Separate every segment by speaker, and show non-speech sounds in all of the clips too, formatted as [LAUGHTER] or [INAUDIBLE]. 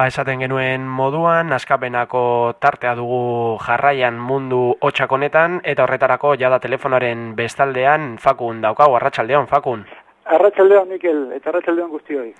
Speaker 1: Ba, esaten genuen moduan, askapenako tartea dugu jarraian mundu hotxakonetan, eta horretarako jada telefonaren bestaldean fakun daukagu, arratsaldeon fakun.
Speaker 2: Arratxaldeon, Mikel, eta arratxaldeon guztioi.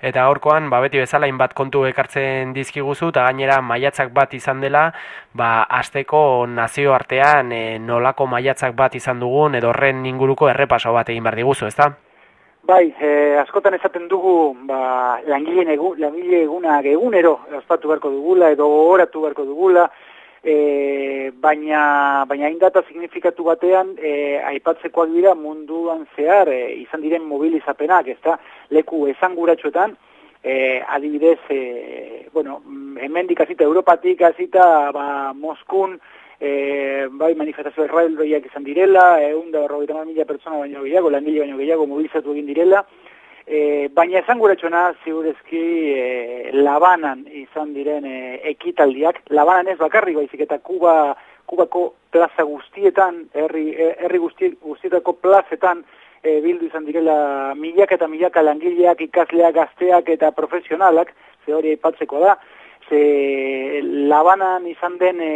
Speaker 1: Eta horkoan, ba, beti bezala, inbat kontu ekartzen dizkiguzu, eta gainera maiatzak bat izan dela, ba, azteko nazio artean e, nolako maiatzak bat izan dugun, edo horren inguruko errepaso bat egin behar diguzu, ezta?
Speaker 2: Bai, eh, askotan esaten dugu ba, langileen egu, langile egunak egunero ospatu beharko dugula edo oratu beharko dugula, e, baina baina indata signifikatu batean e, aipatzekoak dira munduan zehar e, izan diren mobilizapenak, ezta? Leku esanguratsuetan, e, adibidez, e, bueno, hemendik hasita Europatik hasita ba, Moskun, e, bai manifestazio erraldoiak izan direla, egun da berrogeita mila pertsona baino gehiago, langile baino gehiago mobilizatu egin direla, e, baina esan gure txona, ziurezki, e, labanan izan diren e, ekitaldiak, labanan ez bakarri baizik eta Kuba, Kubako plaza guztietan, herri, herri guzti, guztietako plazetan, e, bildu izan direla milak eta milaka langileak, ikasleak, gazteak eta profesionalak, ze hori aipatzeko da, ze labanan izan den e,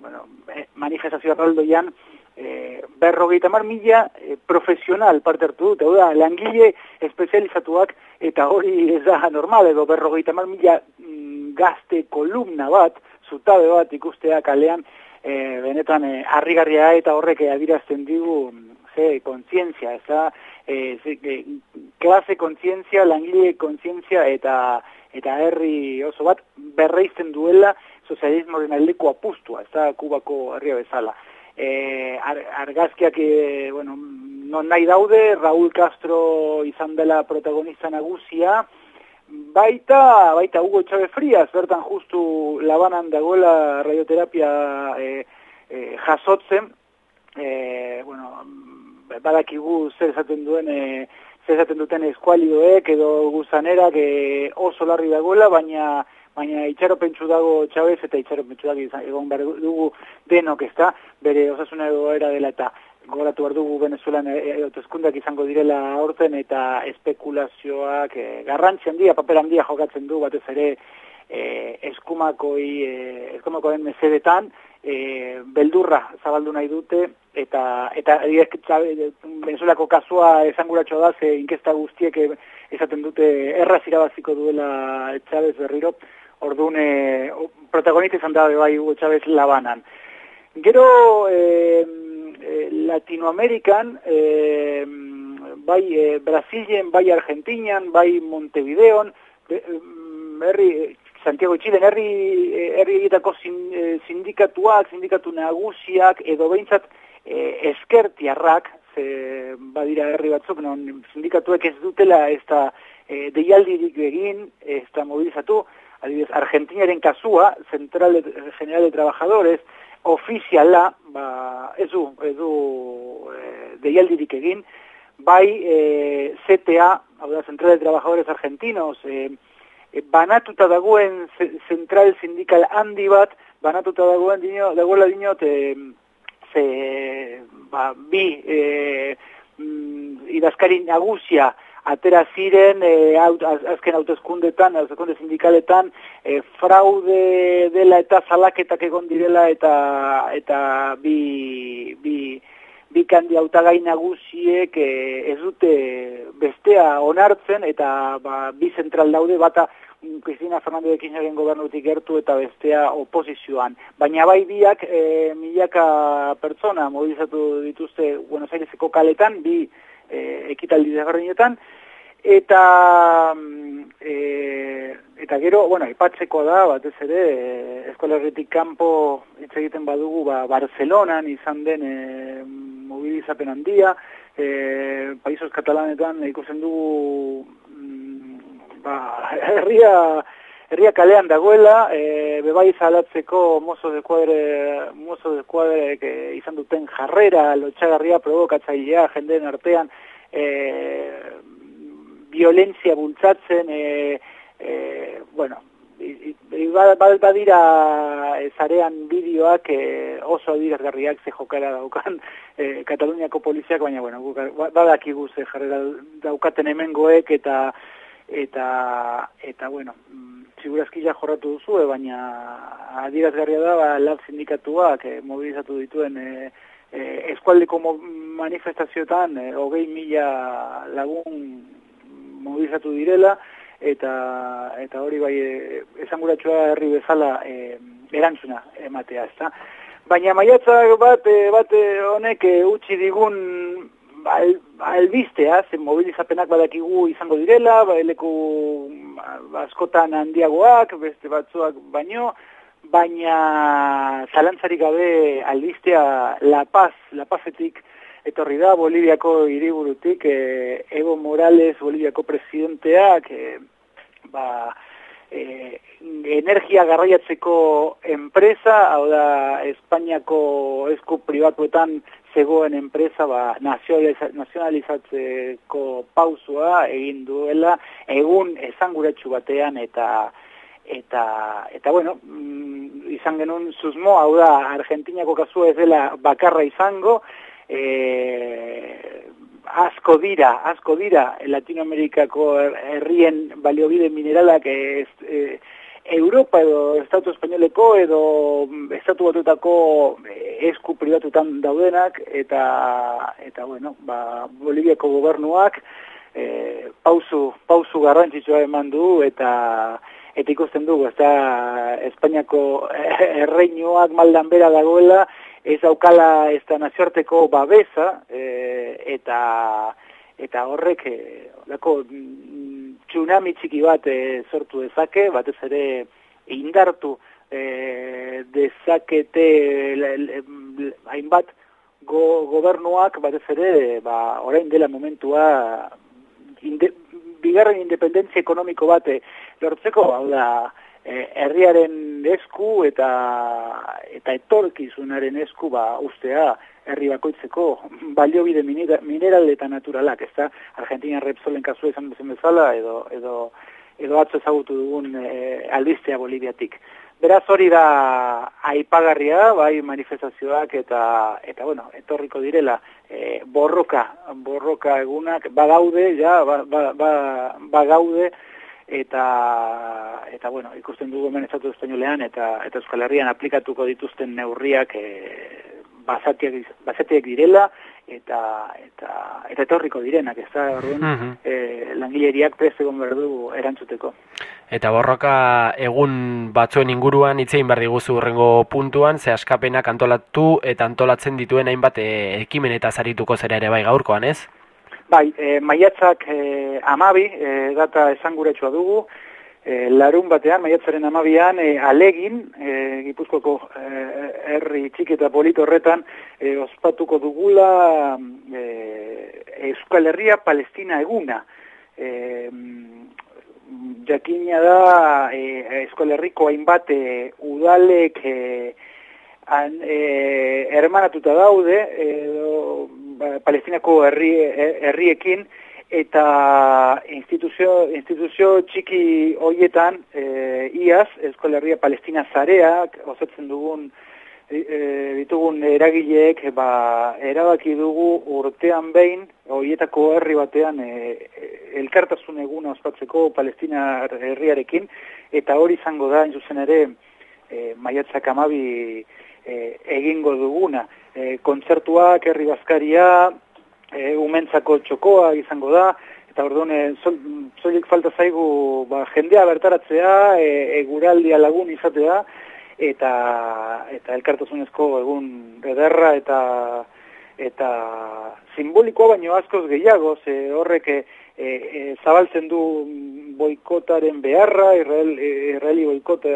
Speaker 2: bueno, e, manifestazio arraldoian e, berrogeita mar mila e, profesional parte hartu dut, da, langile espezializatuak eta hori ez da normal, edo berrogeita mar mila mm, gazte kolumna bat, zutabe bat ikustea kalean, e, benetan e, harrigarria eta horrek adirazten digu ze kontzientzia, ez da, e, e, klase kontzientzia, langile kontzientzia eta eta herri oso bat berreizten duela sozialismoaren aldeko apustua, ez da Kubako herria bezala. E, ar, argazkiak, e, bueno, non nahi daude, Raúl Castro izan dela protagonista nagusia, baita, baita Hugo Chávez Frias, bertan justu labanan dagoela radioterapia e, e, jasotzen, e, bueno, badakigu zer esaten duen e, esaten duten eskualidoek edo guzanerak e, oso larri dagoela, baina baina itxaropentsu dago Chavez eta itxaropentsu dago egon behar dugu denok ez da, bere osasuna egoera dela eta goratu behar dugu Venezuelan autoskundak e, izango direla horten eta espekulazioak e, garrantzi handia, paper handia jokatzen du batez ere e, eskumakoi, e, eskumakoen mesedetan, e, beldurra zabaldu nahi dute eta eta Venezuelako kasua esanguratxo da ze inkesta guztiek esaten dute erraz irabaziko duela Chávez berriro. Orduan e, protagonista izan da bai Hugo Chávez labanan. Gero e, e, Latinoamerikan e, bai e, Brasilen, bai Argentinian, bai Montevideon herri Santiago Txilen herri herri egitako eh, sindikatuak, sindikatu nagusiak edo behintzat e, eskertiarrak, ze badira herri batzuk, non sindikatuek ez dutela ez da e, deialdirik egin, ez da mobilizatu, adibidez, Argentinaren kasua, Central General de Trabajadores, ofiziala, ba, ez du, ez du e, deialdirik egin, bai e, CTA, hau da, Central de Trabajadores Argentinos, e, banatuta dagoen zentral sindikal handi bat, banatuta dagoen dino, dagoela dino, te, ze, ba, bi e, mm, idazkari nagusia atera ziren e, aut, az, azken autoskundetan, autoskunde sindikaletan, e, fraude dela eta zalaketak egon direla eta eta bi, bi, bi kandi autagai nagusiek e, ez dute bestea onartzen eta ba, bi zentral daude bata Cristina Fernandez de Kirchnerren gobernutik gertu eta bestea oposizioan. Baina bai biak e, milaka pertsona mobilizatu dituzte Buenos Aireseko kaletan, bi e, ekitaldi desberdinetan, eta e, eta gero, bueno, ipatzeko da, batez ere, e, eskolarritik kanpo hitz egiten badugu, ba, Barcelonan izan den e, mobilizapen handia, e, Paisos Katalanetan ikusen dugu mm, ba, [LAUGHS] herria, herria kalean dagoela, e, bebai zalatzeko mozo de kuadre, mozo de kuadre e, izan duten jarrera, lotxagarria provokatzailea, jendeen artean, e, violentzia bultzatzen, e, e, bueno, badira zarean bideoak e, oso adirazgarriak ze jokara daukan e, Kataluniako poliziak, baina bueno, badakigu ze jarrera daukaten hemengoek eta eta eta bueno, mm, Segurazkila jorratu duzu, baina adirazgarria da, ba, lab sindikatuak e, mobilizatu dituen e, e, eskualdeko manifestazioetan e, hogei mila lagun mobilizatu direla, eta eta hori bai esanguratsua herri bezala e, erantzuna ematea, ezta. Baina maiatzak bat bat honek utzi digun al, albistea, zen mobilizapenak badakigu izango direla, ba, eleku ba, askotan handiagoak, beste batzuak baino, baina zalantzarik gabe albistea La Paz, La Pazetik, etorri da Boliviako hiriburutik eh, Evo Morales, Boliviako presidenteak, eh, ba, eh, energia garraiatzeko enpresa, hau da, Espainiako esku pribatuetan zegoen enpresa ba, nazionalizatzeko pausua egin duela egun esanguratsu batean eta eta eta bueno mm, izan genuen susmo hau da Argentinako kasua ez dela bakarra izango e, asko dira asko dira Latinoamerikako herrien baliobide mineralak ez e, Europa edo Estatu Espainoleko edo Estatu Batutako eh, esku privatutan daudenak eta eta bueno, ba, Boliviako gobernuak e, pausu, pausu garrantzitsua eman du eta eta ikusten dugu, ez Espainiako erreinuak maldan bera dagoela, ez aukala ez da nazioarteko babesa e, eta eta horrek e, lako, tsunami txiki bat e, sortu dezake, batez ere indartu e, dezakete hainbat go, gobernuak, batez ere, ba, orain dela momentua inde, bigarren independentzia ekonomiko bat lortzeko, hau da, e, herriaren esku eta eta etorkizunaren esku ba ustea herri bakoitzeko baliobide mineral eta naturalak, ez da, Argentina Repsolen kasu izan duzen bezala, edo, edo, edo atzo ezagutu dugun e, albistea Boliviatik. Beraz hori da aipagarria, bai manifestazioak eta, eta bueno, etorriko direla e, borroka, borroka egunak, bagaude, ja, ba, ba, ba, bagaude, eta, eta bueno, ikusten dugu hemen estatu espainolean, eta, eta Euskal Herrian aplikatuko dituzten neurriak e, basatiak, direla eta eta eta etorriko direnak, ez da, orduan, mm langileriak prest egon berdu erantzuteko.
Speaker 1: Eta borroka egun batzuen inguruan hitzein behar diguzu urrengo puntuan, ze askapenak antolatu eta antolatzen dituen hainbat e, ekimen eta zarituko zera ere bai gaurkoan, ez?
Speaker 2: Bai, e, maiatzak e, amabi, e, data esanguretsua dugu, e, larun batean, maiatzaren amabian, e, alegin, e, gipuzkoko e, herri txiki eta polito horretan, e, ospatuko dugula e, Euskal Herria Palestina eguna. E, jakina da e, Euskal Herriko hainbat e, udalek e, an, e, hermanatuta daude, edo, Palestinako herri, herriekin, eta instituzio, instituzio txiki hoietan e, iaz, Euskal Herria Palestina zareak, osatzen dugun e, ditugun eragileek ba, erabaki dugu urtean behin, hoietako herri batean e, elkartasun eguna ospatzeko Palestina herriarekin, eta hori izango da, zuzen ere, e, maiatzak amabi e, egingo duguna. E, kontzertuak, herri bazkaria, e, umentzako txokoa izango da, eta orduan, zolik falta zaigu ba, jendea bertaratzea, e, eguraldia lagun izatea, eta eta elkartasunezko egun ederra eta eta simbolikoa baino askoz gehiago, ze horrek e, e, zabaltzen du boikotaren beharra, Israel, Israeli boikota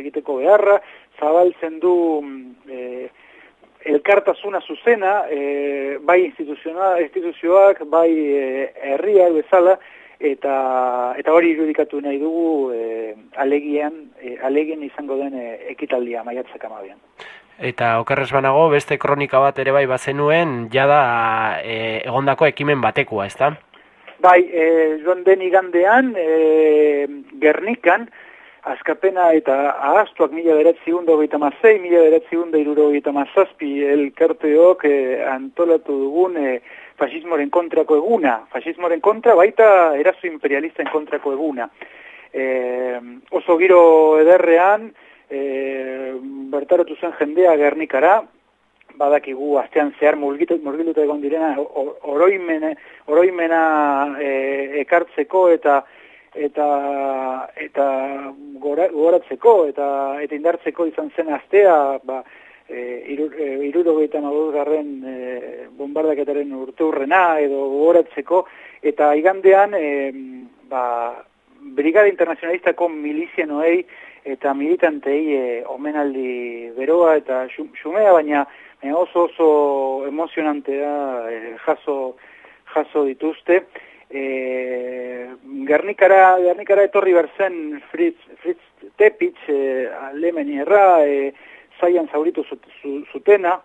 Speaker 2: egiteko beharra, zabaltzen du e, elkartasuna zuzena, e, bai instituzioak, bai e, herriak bezala, eta eta hori irudikatu nahi dugu e, alegian, e, alegien izango den e, ekitaldia maiatzak amabian.
Speaker 1: Eta okerrez banago, beste kronika bat ere bai bazenuen, jada e, egondako ekimen batekoa, ez da?
Speaker 2: Bai, e, joan den igandean, e, Gernikan, askapena eta ahaztuak mila beratzi hundo gaita mazei, mila beratzi hundo iruro gaita mazazpi elkarteok eh, antolatu dugun eh, fasismoren kontrako eguna. Fasismoren kontra baita erazu imperialista kontrako eguna. e, oso giro ederrean, e, bertaratu zen jendea Gernikara, badakigu astean zehar murgiluta egon direna oroimene, oroimena e, ekartzeko eta eta eta goratzeko eta eta indartzeko izan zen astea ba eh 75 garren e, bombardaketaren urteurrena edo goratzeko eta igandean e, ba brigada internazionalistako milizianoei eta militantei e, omenaldi beroa eta xumea baina e, oso oso emozionantea e, jaso, jaso dituzte. E, Gernikara, Gernikara etorri berzen Fritz, Fritz Tepitz e, alemeni e, zaian zauritu zutena,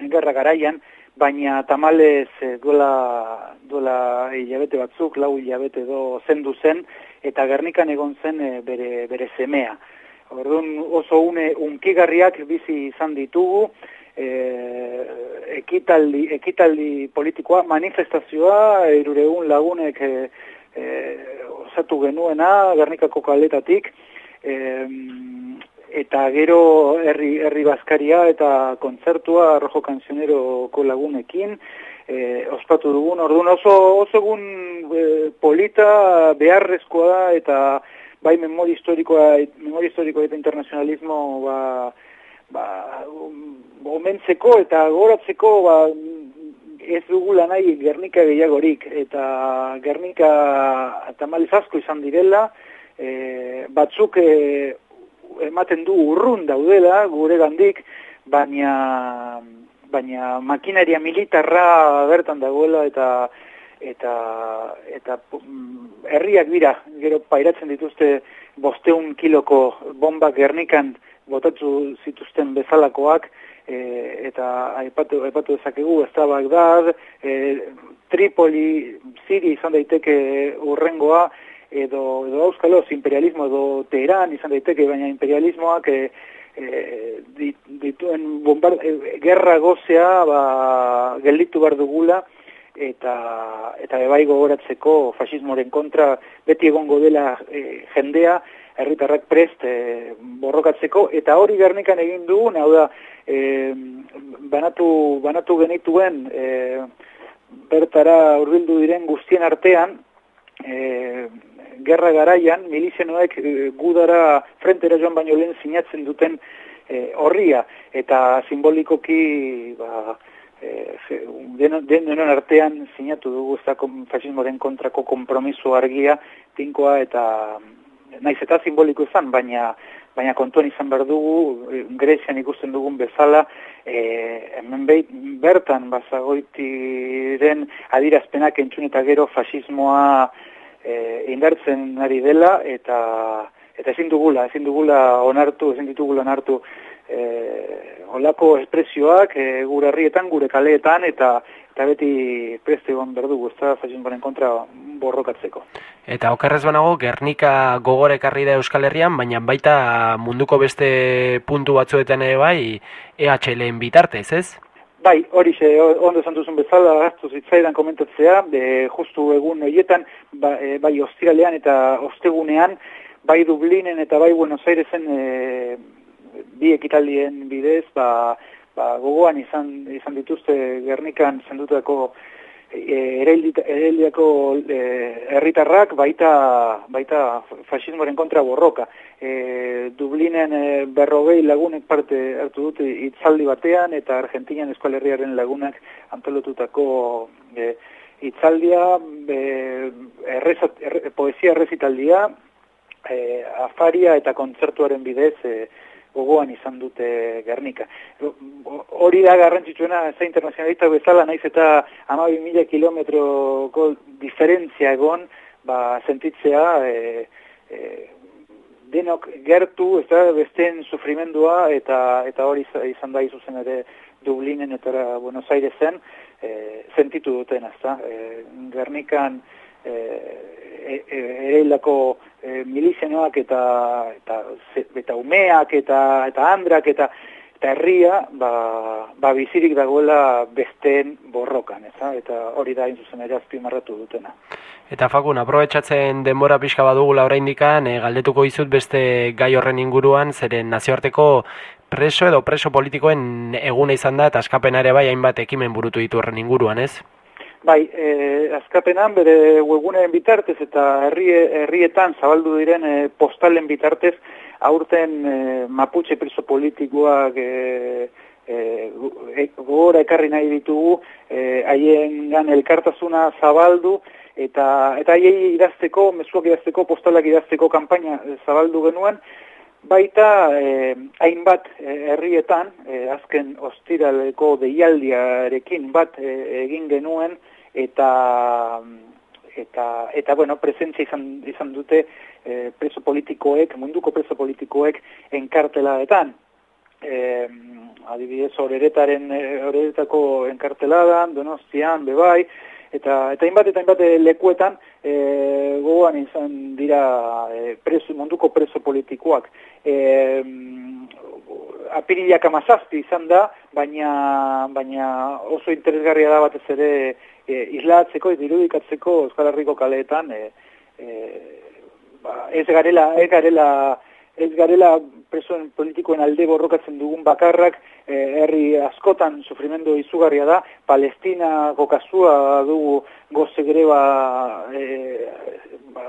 Speaker 2: gerra garaian, baina tamalez e, duela, duela hilabete batzuk, lau hilabete do zendu zen, eta Gernikan egon zen e, bere, bere semea. Orduan oso une unkigarriak bizi izan ditugu, e, ekitaldi, ekitaldi politikoa, manifestazioa, irureun lagunek e, e, osatu genuena, Gernikako kaletatik, e, eta gero herri, herri bazkaria eta kontzertua Rojo Kanzioneroko lagunekin, e, ospatu dugun, orduan oso, oso egun e, polita beharrezkoa da, eta bai memoria historikoa, memoria historikoa eta internazionalismo ba, ba, omentzeko eta goratzeko ba, ez dugula nahi Gernika gehiagorik. Eta Gernika tamaliz asko izan direla e, batzuk e, ematen du urrun daudela gure gandik baina baina makinaria militarra bertan dagoela eta eta eta mm, herriak dira. Gero pairatzen dituzte bosteun kiloko bomba Gernikan botatu zituzten bezalakoak e, eta aipatu, aipatu dezakegu ez da Bagdad, e, Tripoli, Siri izan daiteke urrengoa, edo, edo auskaloz imperialismo edo Teheran izan daiteke, baina imperialismoak e, e, dituen bombard, e, gerra gozea ba, gelditu bar dugula, eta eta bebai gogoratzeko fasismoren kontra beti egongo dela e, jendea herritarrak prest e, borrokatzeko eta hori Gernikan egin dugu hau da e, banatu, banatu genituen e, bertara hurbildu diren guztien artean e, gerra garaian milizenoek e, gudara frentera joan baino lehen sinatzen duten e, horria eta simbolikoki ba, e, denon, denon artean sinatu dugu ez fasismoren kontrako kompromiso argia tinkoa eta naiz eta simboliko izan, baina baina kontuan izan behar dugu, eh, Grezian ikusten dugun bezala, e, hemen behit, bertan bazagoitiren adirazpenak entzun eta gero fasismoa e, indartzen ari dela, eta eta ezin dugula, ezin dugula onartu, ezin ditugula onartu e, olako espresioak e, gure herrietan, gure kaleetan, eta eta beti preste egon berdu ez fasismoaren kontra borrokatzeko.
Speaker 1: Eta okerrez banago, Gernika gogore ekarri da Euskal Herrian, baina baita munduko beste puntu batzuetan ere bai EHLen bitartez, ez?
Speaker 2: Bai, hori xe, ondo esan duzun bezala, hartu zitzaidan komentatzea, be, justu egun horietan, ba, e, bai ostiralean eta ostegunean, bai Dublinen eta bai Buenos Airesen e, bi ekitaldien bidez, ba, ba, gogoan izan, izan dituzte Gernikan zendutako e, ereldiako e, herritarrak baita, baita fasismoaren kontra borroka. E, Dublinen e, berrogei lagunek parte hartu dute itzaldi batean eta Argentinian Eskual Herriaren lagunak antolotutako e, itzaldia, e, errezat, poesia errezitaldia, e, afaria eta kontzertuaren bidez e, gogoan izan dute Gernika. Hori da garrantzitsuena za internazionalista bezala naiz eta 12.000 kilometroko diferentzia egon, ba sentitzea e, e, denok gertu, ez da, besteen sufrimendua, eta eta hori izan da izuzen ere Dublinen eta Buenos Airesen, e, sentitu duten, ez da. E, Gernikan, e, e, e, hilako e, milizenoak eta, eta, eta umeak eta, eta andrak eta eta herria ba, ba bizirik dagoela besteen borrokan, eta hori da inzuzen ere azpimarratu dutena.
Speaker 1: Eta fakun, aprobetsatzen denbora pixka badugula oraindikan, e, galdetuko izut beste gai horren inguruan, zeren nazioarteko preso edo preso politikoen eguna izan da, eta askapena ere bai hainbat ekimen burutu ditu horren inguruan, ez?
Speaker 2: Bai, e, azkapenan bere webguneen bitartez eta herrie, herrietan zabaldu diren e, postalen bitartez aurten e, Mapuche preso politikoak e, e, gogora ekarri nahi ditugu, haien gan elkartasuna zabaldu, eta eta haiei idazteko, mezuak idazteko, postalak idazteko kanpaina zabaldu genuen, baita hainbat herrietan, azken ostiraleko deialdiarekin bat egin genuen, eta eta eta bueno, presentzia izan, izan dute e, preso politikoek, munduko preso politikoek enkartelaetan. E, adibidez, horeretaren, horeretako enkarteladan, donostian, bebai, eta eta inbat eta inbat lekuetan e, gogoan izan dira e, preso, munduko preso politikoak. E, apirilak amazazpi izan da, baina, baina oso interesgarria da batez ere e, islatzeko, irudikatzeko Euskal Herriko kaleetan e, e, ba, ez garela, ez garela, ez garela presoen politikoen alde borrokatzen dugun bakarrak, e, herri askotan sufrimendu izugarria da, Palestina gokazua dugu goze greba e, ba,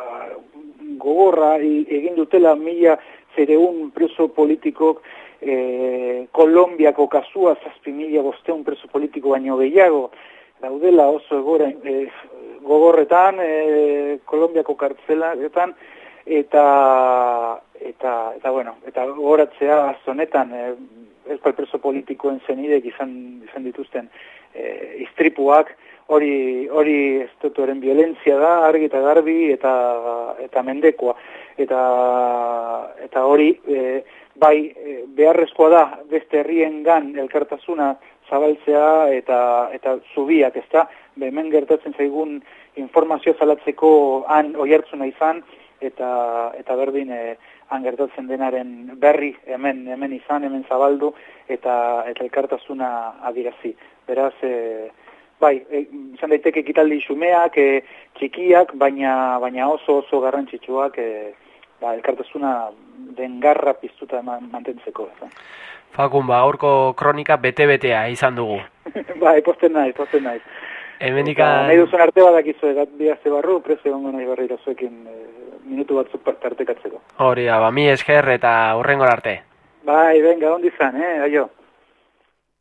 Speaker 2: gogorra egin dutela mila zereun preso politikok. E, Kolombiako kasua zazpi mila bosteun preso politiko baino gehiago. Daudela oso egora e, gogorretan e, Kolombiako kartzelaetan eta eta eta bueno eta gogoratzea azonetan e, euskal preso politikoen zenidek izan, izan dituzten e, istripuak hori hori estatuaren violentzia da argi eta garbi eta eta mendekoa eta eta hori e, bai beharrezkoa da beste herriengan elkartasuna zabaltzea eta eta zubiak, ezta? Hemen gertatzen zaigun informazio zalatzeko han oihartzuna izan eta eta berdin e, han gertatzen denaren berri hemen hemen izan, hemen zabaldu eta eta elkartasuna adirazi. Beraz, e, bai, e, izan daiteke ekitaldi xumeak, e, txikiak, baina baina oso oso garrantzitsuak e, ba, elkartasuna den garra piztuta mantentzeko. Ez.
Speaker 1: Fakun, ba, aurko kronika bete-betea izan dugu. [LAUGHS]
Speaker 2: ba, posten nahi, posten nahi.
Speaker 1: Hemen ikan...
Speaker 2: Nahi duzun arte badak izu, egat bihazte barru, prese gongo nahi barri zuekin e, minutu batzuk partekatzeko.
Speaker 1: Hori, ba, mi esker eta hurrengor arte.
Speaker 2: Bai, venga, ondi zan, eh, aio.